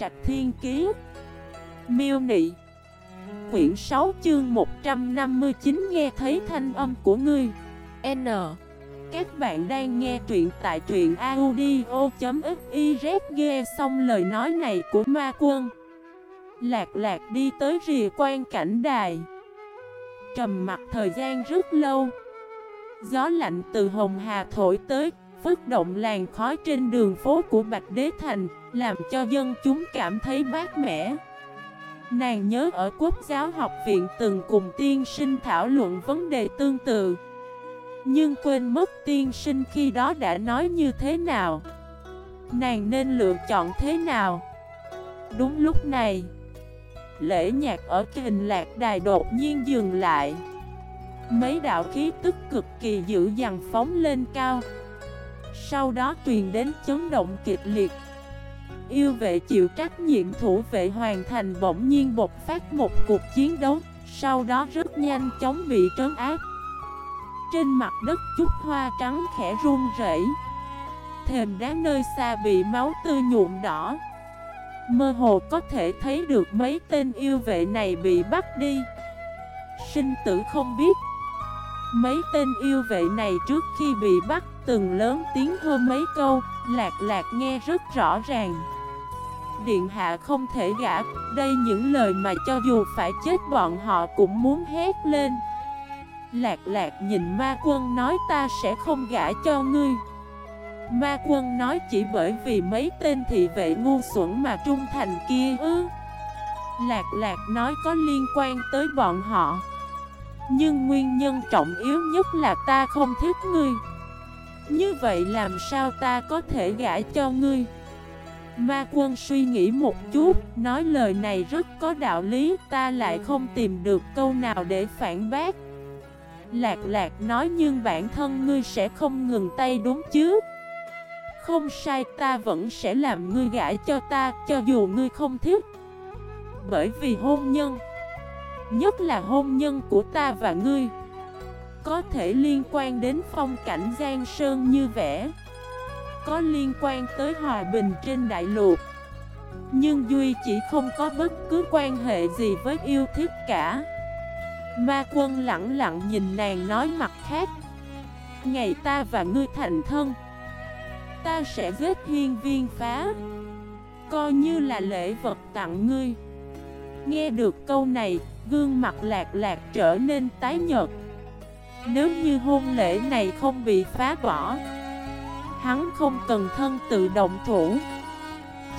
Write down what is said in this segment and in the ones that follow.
Trạch Thiên Kiế Miêu Nị. Quyển 6 chương 159 nghe thấy thanh âm của ngươi. N. Các bạn đang nghe truyện tại truyện audio.xyz Nghe xong lời nói này của ma quân. Lạc lạc đi tới rìa quan cảnh đài. Trầm mặt thời gian rất lâu. Gió lạnh từ Hồng Hà thổi tới. Phức động làn khói trên đường phố của Bạch Đế Thành, Làm cho dân chúng cảm thấy mát mẻ. Nàng nhớ ở Quốc giáo học viện từng cùng tiên sinh thảo luận vấn đề tương tự. Nhưng quên mất tiên sinh khi đó đã nói như thế nào. Nàng nên lựa chọn thế nào? Đúng lúc này, Lễ nhạc ở kình lạc đài đột nhiên dừng lại. Mấy đạo khí tức cực kỳ dữ dằn phóng lên cao. Sau đó truyền đến chấn động kịch liệt. Yêu vệ chịu trách nhiệm thủ vệ hoàn thành bỗng nhiên bộc phát một cuộc chiến đấu, Sau đó rất nhanh chóng bị trấn áp. Trên mặt đất chút hoa trắng khẽ run rẩy. Thềm đá nơi xa bị máu tươi nhuộm đỏ. Mơ hồ có thể thấy được mấy tên yêu vệ này bị bắt đi. Sinh tử không biết Mấy tên yêu vệ này trước khi bị bắt từng lớn tiếng hô mấy câu, Lạc lạc nghe rất rõ ràng. Điện hạ không thể gã Đây những lời mà cho dù phải chết bọn họ cũng muốn hét lên. Lạc lạc nhìn ma quân nói ta sẽ không gã cho ngươi. Ma quân nói chỉ bởi vì mấy tên thị vệ ngu xuẩn mà trung thành kia ư. Lạc lạc nói có liên quan tới bọn họ. Nhưng nguyên nhân trọng yếu nhất là ta không thích ngươi. Như vậy làm sao ta có thể gãi cho ngươi? Ma quân suy nghĩ một chút, Nói lời này rất có đạo lý, Ta lại không tìm được câu nào để phản bác. Lạc lạc nói nhưng bản thân ngươi sẽ không ngừng tay đúng chứ? Không sai, ta vẫn sẽ làm ngươi gãi cho ta, cho dù ngươi không thích. Bởi vì hôn nhân Nhất là hôn nhân của ta và ngươi. Có thể liên quan đến phong cảnh Giang Sơn như vẽ. Có liên quan tới hòa bình trên đại lục Nhưng Duy chỉ không có bất cứ quan hệ gì với yêu thích cả. Ma quân lặng lặng nhìn nàng nói mặt khác. Ngày ta và ngươi thành thân. Ta sẽ giết hiên viên phá. Coi như là lễ vật tặng ngươi. Nghe được câu này Gương mặt lạc lạc trở nên tái nhợt. Nếu như hôn lễ này không bị phá bỏ Hắn không cần thân tự động thủ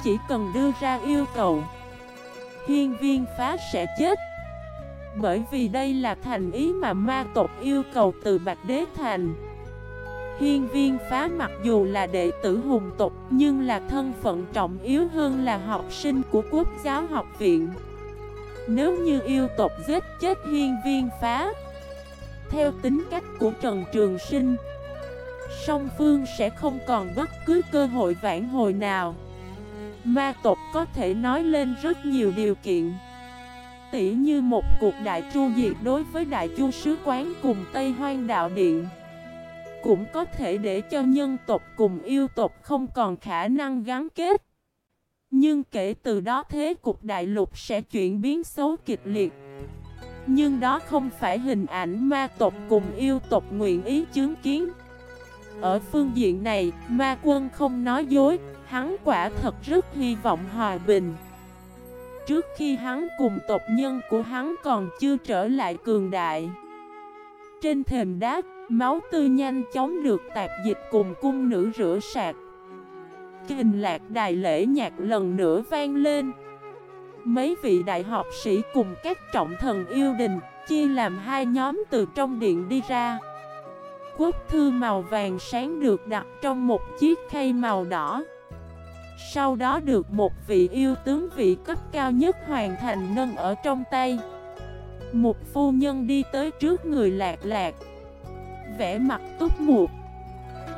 Chỉ cần đưa ra yêu cầu. Hiên viên phá sẽ chết. Bởi vì đây là thành ý mà ma tộc yêu cầu từ Bạch Đế Thành. Hiên viên phá mặc dù là đệ tử hùng Tộc, nhưng là thân phận trọng yếu hơn là học sinh của quốc giáo học viện. Nếu như yêu tộc giết chết hiên viên phá. Theo tính cách của Trần Trường Sinh, Song phương sẽ không còn bất cứ cơ hội vãn hồi nào. Ma tộc có thể nói lên rất nhiều điều kiện. Tỉ như một cuộc đại tru diệt đối với đại chu sứ quán cùng Tây Hoang Đạo Điện, cũng có thể để cho nhân tộc cùng yêu tộc không còn khả năng gắn kết. Nhưng kể từ đó thế cục đại lục sẽ chuyển biến xấu kịch liệt. Nhưng đó không phải hình ảnh ma tộc cùng yêu tộc nguyện ý chứng kiến. Ở phương diện này, ma quân không nói dối, hắn quả thật rất hy vọng hòa bình. Trước khi hắn cùng tộc nhân của hắn còn chưa trở lại cường đại. Trên thềm đá, máu tươi nhanh chóng được tạp dịch cùng cung nữ rửa sạch hình lạc đài lễ nhạc lần nữa vang lên. Mấy vị đại học sĩ cùng các trọng thần yêu đình, chia làm hai nhóm từ trong điện đi ra. Quốc thư màu vàng sáng được đặt trong một chiếc khay màu đỏ. Sau đó được một vị yêu tướng vị cấp cao nhất hoàn thành nâng ở trong tay. Một phu nhân đi tới trước người lạc lạc Vẽ mặt túc muột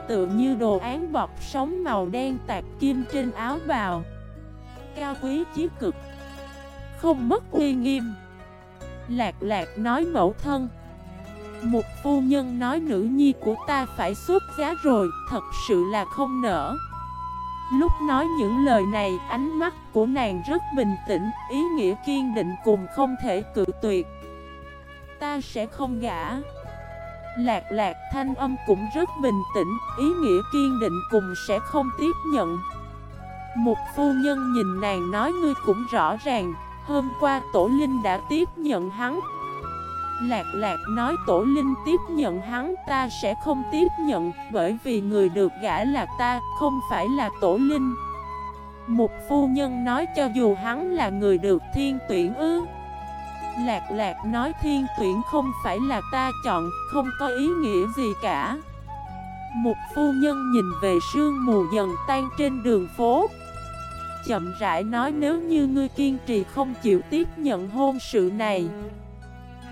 Tự như đồ án bọc sóng màu đen tạc kim trên áo bào. Cao quý chí cực. Không mất uy nghiêm. Lạc lạc nói mẫu thân. Một phu nhân nói nữ nhi của ta phải xuất giá rồi Thật sự là không nở Lúc nói những lời này, ánh mắt của nàng rất bình tĩnh, ý nghĩa kiên định cùng không thể cự tuyệt. Ta sẽ không gã. Lạc lạc thanh âm cũng rất bình tĩnh, ý nghĩa kiên định cùng sẽ không tiếp nhận. Một phu nhân nhìn nàng nói ngươi cũng rõ ràng, hôm qua tổ linh đã tiếp nhận hắn. Lạc lạc nói tổ linh tiếp nhận hắn ta sẽ không tiếp nhận Bởi vì người được gã là ta, không phải là tổ linh Một phu nhân nói cho dù hắn là người được thiên tuyển ư Lạc lạc nói thiên tuyển không phải là ta chọn, không có ý nghĩa gì cả. Một phu nhân nhìn về sương mù dần tan trên đường phố. Chậm rãi nói nếu như ngươi kiên trì không chịu tiếp nhận hôn sự này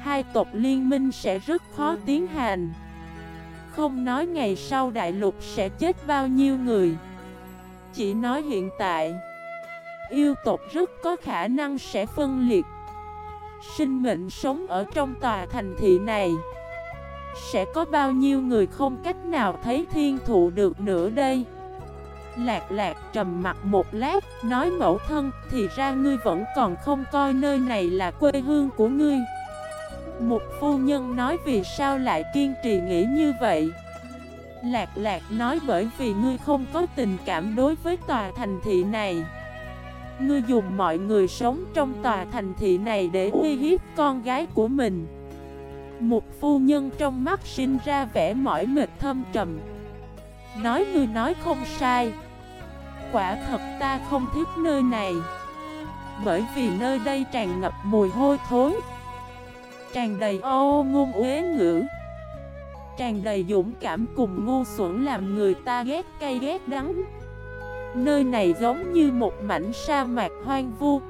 hai tộc liên minh sẽ rất khó tiến hành. Không nói ngày sau đại lục sẽ chết bao nhiêu người. Chỉ nói hiện tại Yêu tộc rất có khả năng sẽ phân liệt. Sinh mệnh sống ở trong tòa thành thị này. Sẽ có bao nhiêu người không cách nào thấy thiên thụ được nữa đây? Lạc lạc trầm mặt một lát, Nói mẫu thân, Thì ra ngươi vẫn còn không coi nơi này là quê hương của ngươi. Một phu nhân nói vì sao lại kiên trì nghĩ như vậy? Lạc lạc nói bởi vì ngươi không có tình cảm đối với tòa thành thị này. Ngươi dùng mọi người sống trong tòa thành thị này để uy hiếp con gái của mình. Một phu nhân trong mắt sinh ra vẻ mỏi mệt thâm trầm. Nói ngươi nói không sai. Quả thật ta không thích nơi này. Bởi vì nơi đây tràn ngập mùi hôi thối. Tràn đầy ô ngôn uế ngữ. Tràn đầy dũng cảm cùng ngu xuẩn làm người ta ghét cay ghét đắng. Nơi này giống như một mảnh sa mạc hoang vu.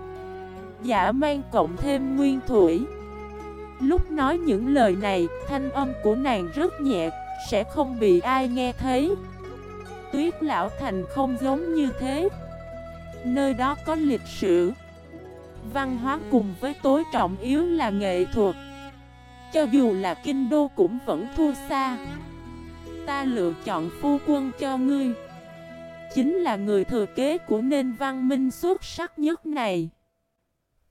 Giả mang cộng thêm nguyên thủy. Lúc nói những lời này, thanh âm của nàng rất nhẹ, sẽ không bị ai nghe thấy. Tuyết Lão Thành không giống như thế. Nơi đó có lịch sử. Văn hóa cùng với tối trọng yếu là nghệ thuật. Cho dù là kinh đô cũng vẫn thua xa. Ta lựa chọn phu quân cho ngươi. Chính là người thừa kế của nền văn minh xuất sắc nhất này.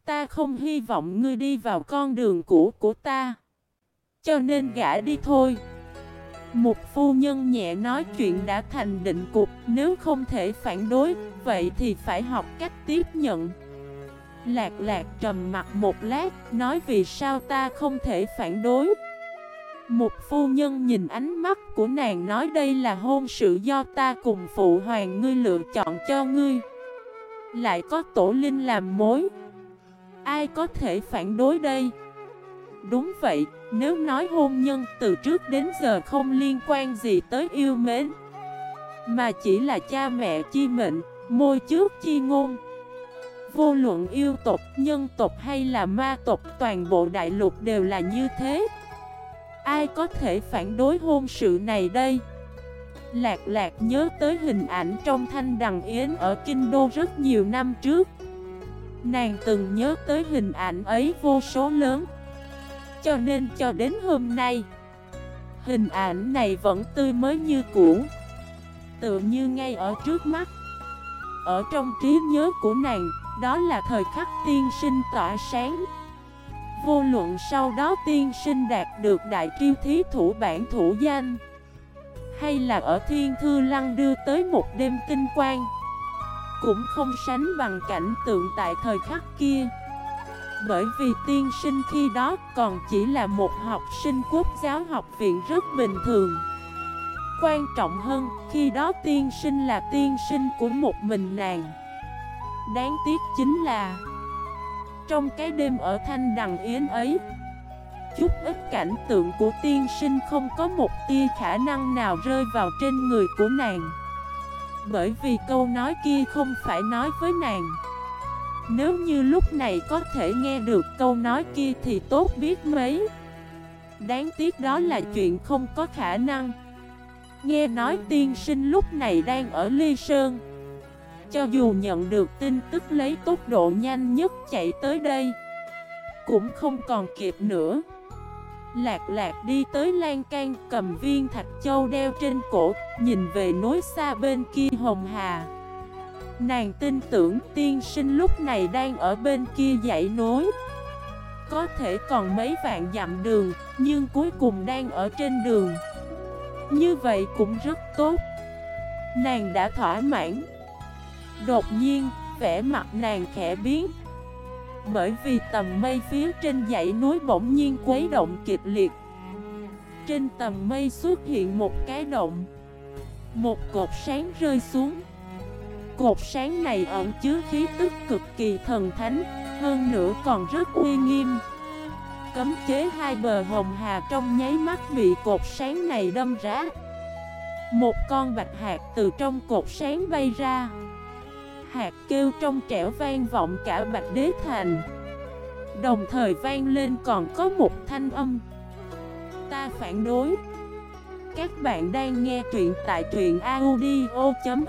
Ta không hy vọng ngươi đi vào con đường cũ của ta. Cho nên gã đi thôi. Một phu nhân nhẹ nói chuyện đã thành định cục Nếu không thể phản đối Vậy thì phải học cách tiếp nhận. Lạc lạc trầm mặt một lát, nói vì sao ta không thể phản đối. Một phu nhân nhìn ánh mắt của nàng nói đây là hôn sự do ta cùng phụ hoàng ngươi lựa chọn cho ngươi. Lại có tổ linh làm mối. Ai có thể phản đối đây? Đúng vậy, nếu nói hôn nhân từ trước đến giờ không liên quan gì tới yêu mến Mà chỉ là cha mẹ chi mệnh, môi trước chi ngôn Vô luận yêu tộc, nhân tộc hay là ma tộc toàn bộ đại lục đều là như thế Ai có thể phản đối hôn sự này đây? Lạc lạc nhớ tới hình ảnh trong thanh đằng yến ở Kinh Đô rất nhiều năm trước. Nàng từng nhớ tới hình ảnh ấy vô số lớn. Cho nên cho đến hôm nay, Hình ảnh này vẫn tươi mới như cũ. Tựa như ngay ở trước mắt. Ở trong trí nhớ của nàng, đó là thời khắc tiên sinh tỏa sáng. Vô luận sau đó tiên sinh đạt được đại triêu thí thủ bản thủ danh Hay là ở thiên thư lăng đưa tới một đêm kinh quang Cũng không sánh bằng cảnh tượng tại thời khắc kia. Bởi vì tiên sinh khi đó còn chỉ là một học sinh quốc giáo học viện rất bình thường. Quan trọng hơn, khi đó tiên sinh là tiên sinh của một mình nàng. Đáng tiếc chính là trong cái đêm ở Thanh Đằng Yến ấy. Chút ít cảnh tượng của tiên sinh không có một tia khả năng nào rơi vào trên người của nàng. Bởi vì câu nói kia không phải nói với nàng. Nếu như lúc này có thể nghe được câu nói kia thì tốt biết mấy. Đáng tiếc đó là chuyện không có khả năng. Nghe nói tiên sinh lúc này đang ở Ly Sơn cho dù nhận được tin tức lấy tốc độ nhanh nhất chạy tới đây, Cũng không còn kịp nữa. Lạc lạc đi tới lan can cầm viên thạch châu đeo trên cổ, Nhìn về núi xa bên kia hồng hà. Nàng tin tưởng tiên sinh lúc này đang ở bên kia dãy nối. Có thể còn mấy vạn dặm đường, Nhưng cuối cùng đang ở trên đường. Như vậy cũng rất tốt. Nàng đã thỏa mãn. Đột nhiên, vẻ mặt nàng khẽ biến. Bởi vì tầm mây phía trên dãy núi bỗng nhiên quấy động kịch liệt. Trên tầm mây xuất hiện một cái động. Một cột sáng rơi xuống. Cột sáng này ẩn chứa khí tức cực kỳ thần thánh Hơn nữa còn rất uy nghiêm. Cấm chế hai bờ hồng hà trong nháy mắt bị cột sáng này đâm rá Một con bạch hạt từ trong cột sáng bay ra. Hạt kêu trong trẻo vang vọng cả bạch đế thành. Đồng thời vang lên còn có một thanh âm. Ta phản đối. Các bạn đang nghe truyện tại truyện audio.fif